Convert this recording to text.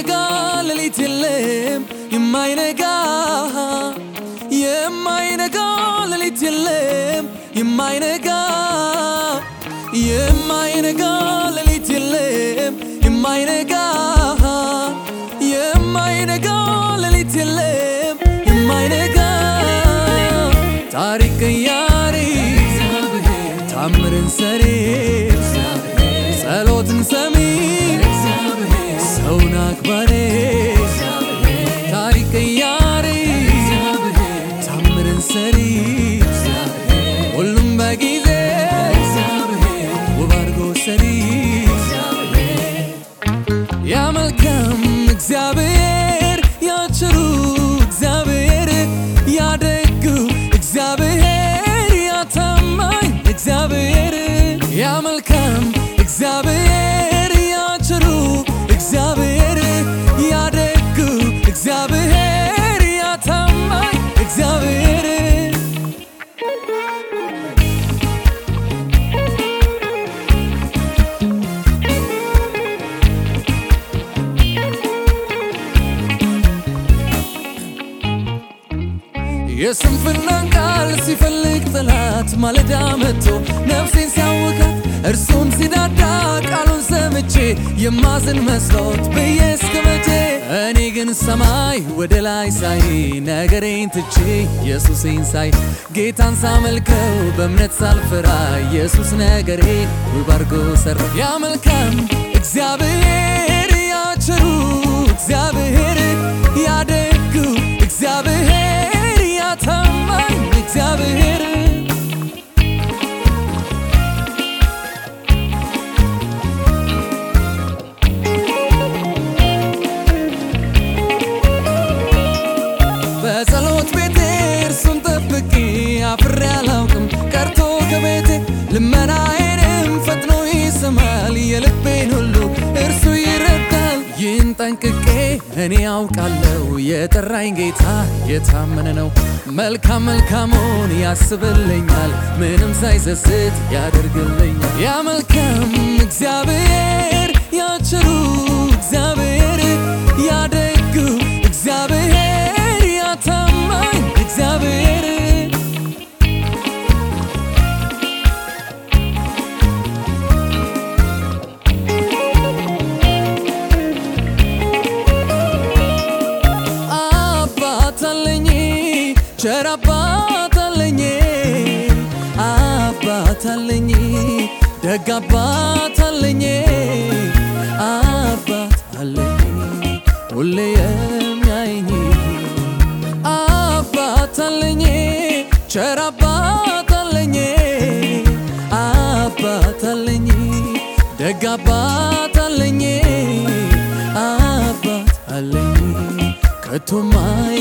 የማይነጋ ሌሊት የለም የማይነጋ የማይነጋ ሌሊት የለም የማይነጋ የማይነጋ ሌሊት የለም የማይነጋ የማይነጋ ሌሊት የለም የማይነጋ ታሪክ ቀያሪ ታምርን ሰሪ መልካም እግዚአብሔር የስንፍናን ቃል ሲፈልግ ጠላት ማለዳ መጥቶ ነፍሴን ሲያውካት እርሱን ሲዳዳ ቃሉን ሰምቼ የማዝን መስሎት ብዬ እስከ መቼ እኔ ግን ሰማይ ወደ ላይ ሳይ ነገሬን ትቼ ኢየሱሴን ሳይ ጌታን ሳመልከው በእምነት ሳልፈራ ኢየሱስ ነገሬ ውብ አድርጎ ሰራ ያ መልካም እግዚአብሔር ልመናዬንም ፈጥኖ ይሰማል የልቤን ሁሉ እርሱ ይረዳል። ይህን ጠንቅቄ እኔ ያውቃለሁ የጠራኝ ጌታ የታመነ ነው። መልካም መልካሙን ያስብልኛል ምንም ሳይሰስት ያደርግልኛል። ያ መልካም እግዚአብሔር አባት አለኝ አባት ደግ አባት አለኝ ሁሌ የሚያይኝ አባት አለኝ ቸር አባት አለኝ አባት አለኝ ደግ አባት አለኝ አይጥለኝ